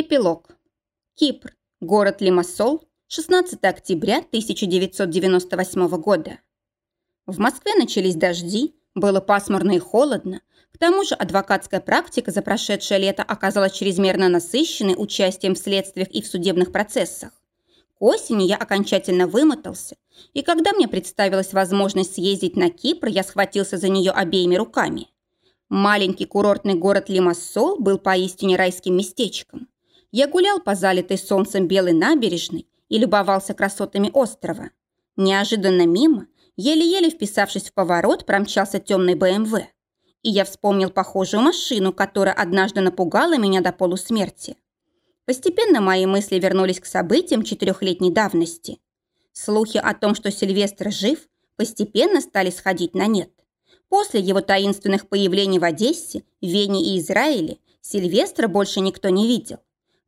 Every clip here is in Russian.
Эпилог. Кипр. Город Лимассол. 16 октября 1998 года. В Москве начались дожди, было пасмурно и холодно. К тому же адвокатская практика за прошедшее лето оказалась чрезмерно насыщенной участием в следствиях и в судебных процессах. К осени я окончательно вымотался, и когда мне представилась возможность съездить на Кипр, я схватился за нее обеими руками. Маленький курортный город Лимассол был поистине райским местечком. Я гулял по залитой солнцем белой набережной и любовался красотами острова. Неожиданно мимо, еле-еле вписавшись в поворот, промчался темный БМВ. И я вспомнил похожую машину, которая однажды напугала меня до полусмерти. Постепенно мои мысли вернулись к событиям четырехлетней давности. Слухи о том, что Сильвестр жив, постепенно стали сходить на нет. После его таинственных появлений в Одессе, Вене и Израиле Сильвестра больше никто не видел.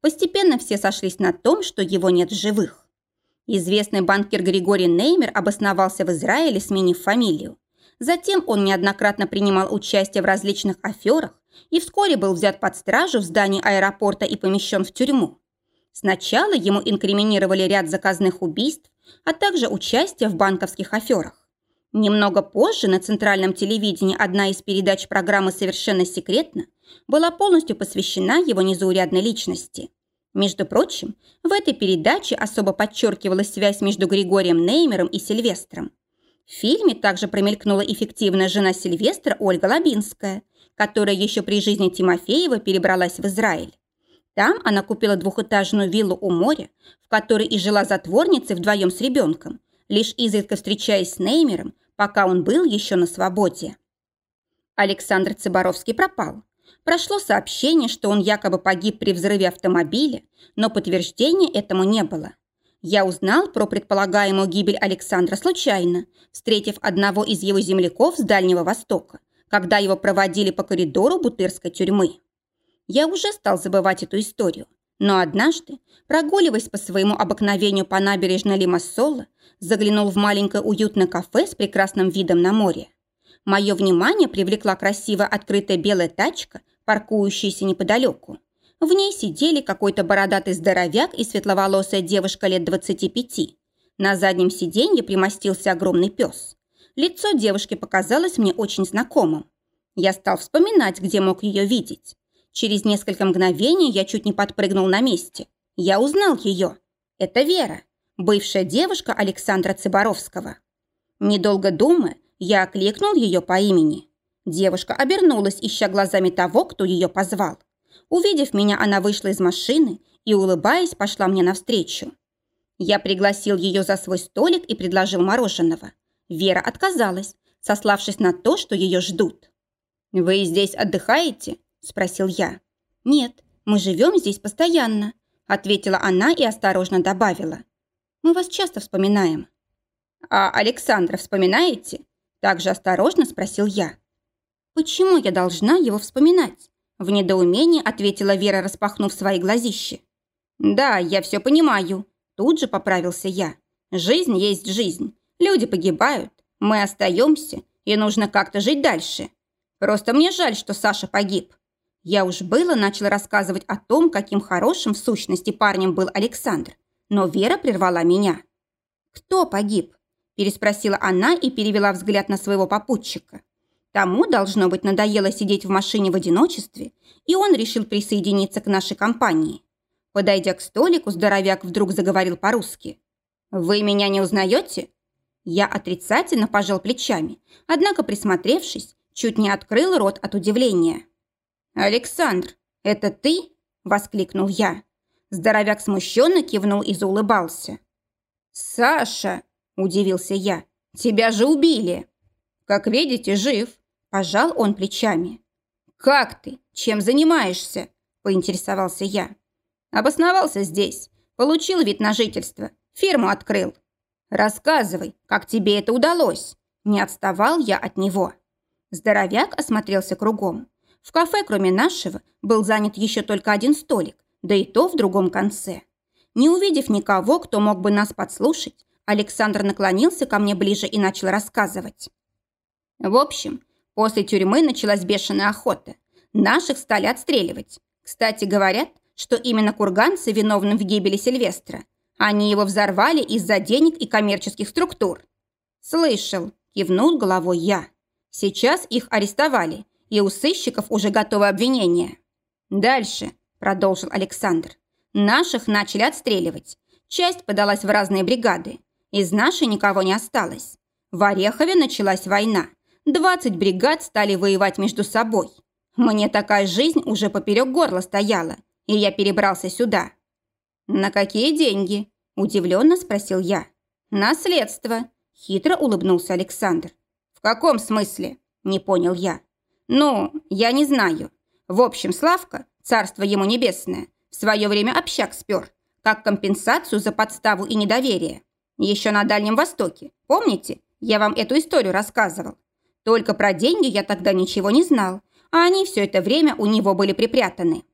Постепенно все сошлись на том, что его нет в живых. Известный банкир Григорий Неймер обосновался в Израиле, сменив фамилию. Затем он неоднократно принимал участие в различных аферах и вскоре был взят под стражу в здании аэропорта и помещен в тюрьму. Сначала ему инкриминировали ряд заказных убийств, а также участие в банковских аферах. Немного позже на центральном телевидении одна из передач программы «Совершенно секретно» была полностью посвящена его незаурядной личности. Между прочим, в этой передаче особо подчеркивалась связь между Григорием Неймером и Сильвестром. В фильме также промелькнула эффективная жена Сильвестра Ольга Лабинская, которая еще при жизни Тимофеева перебралась в Израиль. Там она купила двухэтажную виллу у моря, в которой и жила затворницей вдвоем с ребенком, лишь изредка встречаясь с Неймером, пока он был еще на свободе. Александр Цыборовский пропал. Прошло сообщение, что он якобы погиб при взрыве автомобиля, но подтверждения этому не было. Я узнал про предполагаемую гибель Александра случайно, встретив одного из его земляков с Дальнего Востока, когда его проводили по коридору Бутырской тюрьмы. Я уже стал забывать эту историю, но однажды, прогуливаясь по своему обыкновению по набережной Лимассола, заглянул в маленькое уютное кафе с прекрасным видом на море. Мое внимание привлекла красивая открытая белая тачка, паркующаяся неподалеку. В ней сидели какой-то бородатый здоровяк и светловолосая девушка лет 25. На заднем сиденье примостился огромный пес. Лицо девушки показалось мне очень знакомым. Я стал вспоминать, где мог ее видеть. Через несколько мгновений я чуть не подпрыгнул на месте. Я узнал ее. Это Вера, бывшая девушка Александра Цыборовского. Недолго думая, я окликнул ее по имени. Девушка обернулась, ища глазами того, кто ее позвал. Увидев меня, она вышла из машины и, улыбаясь, пошла мне навстречу. Я пригласил ее за свой столик и предложил мороженого. Вера отказалась, сославшись на то, что ее ждут. «Вы здесь отдыхаете?» – спросил я. «Нет, мы живем здесь постоянно», – ответила она и осторожно добавила. «Мы вас часто вспоминаем». «А Александра вспоминаете?» – также осторожно спросил я. «Почему я должна его вспоминать?» В недоумении ответила Вера, распахнув свои глазищи. «Да, я все понимаю», – тут же поправился я. «Жизнь есть жизнь. Люди погибают, мы остаемся, и нужно как-то жить дальше. Просто мне жаль, что Саша погиб. Я уж было начала рассказывать о том, каким хорошим в сущности парнем был Александр, но Вера прервала меня. «Кто погиб?» – переспросила она и перевела взгляд на своего попутчика. Тому, должно быть, надоело сидеть в машине в одиночестве, и он решил присоединиться к нашей компании. Подойдя к столику, здоровяк вдруг заговорил по-русски. «Вы меня не узнаете?» Я отрицательно пожал плечами, однако, присмотревшись, чуть не открыл рот от удивления. «Александр, это ты?» – воскликнул я. Здоровяк смущенно кивнул и заулыбался. «Саша!» – удивился я. «Тебя же убили!» «Как видите, жив!» – пожал он плечами. «Как ты? Чем занимаешься?» – поинтересовался я. «Обосновался здесь. Получил вид на жительство. Фирму открыл». «Рассказывай, как тебе это удалось?» Не отставал я от него. Здоровяк осмотрелся кругом. В кафе, кроме нашего, был занят еще только один столик, да и то в другом конце. Не увидев никого, кто мог бы нас подслушать, Александр наклонился ко мне ближе и начал рассказывать. В общем, после тюрьмы началась бешеная охота. Наших стали отстреливать. Кстати, говорят, что именно курганцы виновны в гибели Сильвестра. Они его взорвали из-за денег и коммерческих структур. Слышал, кивнул головой я. Сейчас их арестовали, и у сыщиков уже готовы обвинения. Дальше, продолжил Александр. Наших начали отстреливать. Часть подалась в разные бригады. Из нашей никого не осталось. В Орехове началась война. 20 бригад стали воевать между собой. Мне такая жизнь уже поперек горла стояла, и я перебрался сюда. «На какие деньги?» – удивленно спросил я. «Наследство», – хитро улыбнулся Александр. «В каком смысле?» – не понял я. «Ну, я не знаю. В общем, Славка, царство ему небесное, в свое время общак спер, как компенсацию за подставу и недоверие. Еще на Дальнем Востоке, помните, я вам эту историю рассказывал. Только про деньги я тогда ничего не знал, а они все это время у него были припрятаны.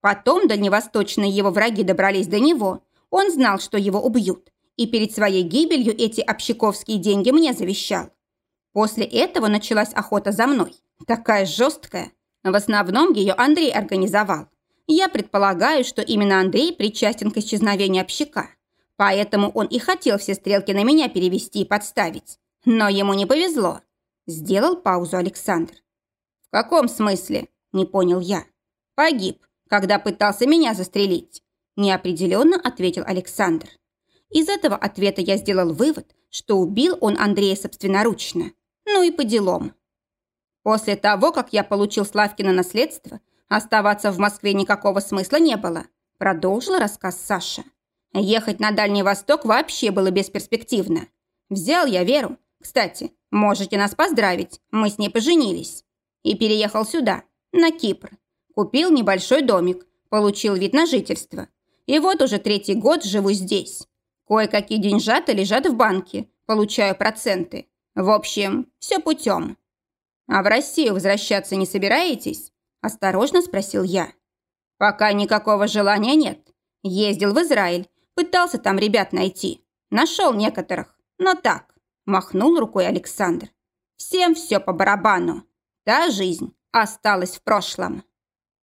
Потом дальневосточные его враги добрались до него. Он знал, что его убьют, и перед своей гибелью эти общаковские деньги мне завещал. После этого началась охота за мной. Такая жесткая. В основном ее Андрей организовал. Я предполагаю, что именно Андрей причастен к исчезновению общака. Поэтому он и хотел все стрелки на меня перевести и подставить. Но ему не повезло. Сделал паузу Александр. «В каком смысле?» – не понял я. «Погиб, когда пытался меня застрелить», – неопределенно ответил Александр. Из этого ответа я сделал вывод, что убил он Андрея собственноручно. Ну и по делам. После того, как я получил Славкино наследство, Оставаться в Москве никакого смысла не было, продолжил рассказ Саша. Ехать на Дальний Восток вообще было бесперспективно. Взял я Веру. Кстати, можете нас поздравить, мы с ней поженились. И переехал сюда, на Кипр. Купил небольшой домик, получил вид на жительство. И вот уже третий год живу здесь. Кое-какие деньжата лежат в банке, получаю проценты. В общем, все путем. А в Россию возвращаться не собираетесь? Осторожно спросил я. Пока никакого желания нет. Ездил в Израиль, пытался там ребят найти. Нашел некоторых, но так. Махнул рукой Александр. Всем все по барабану. Та жизнь осталась в прошлом.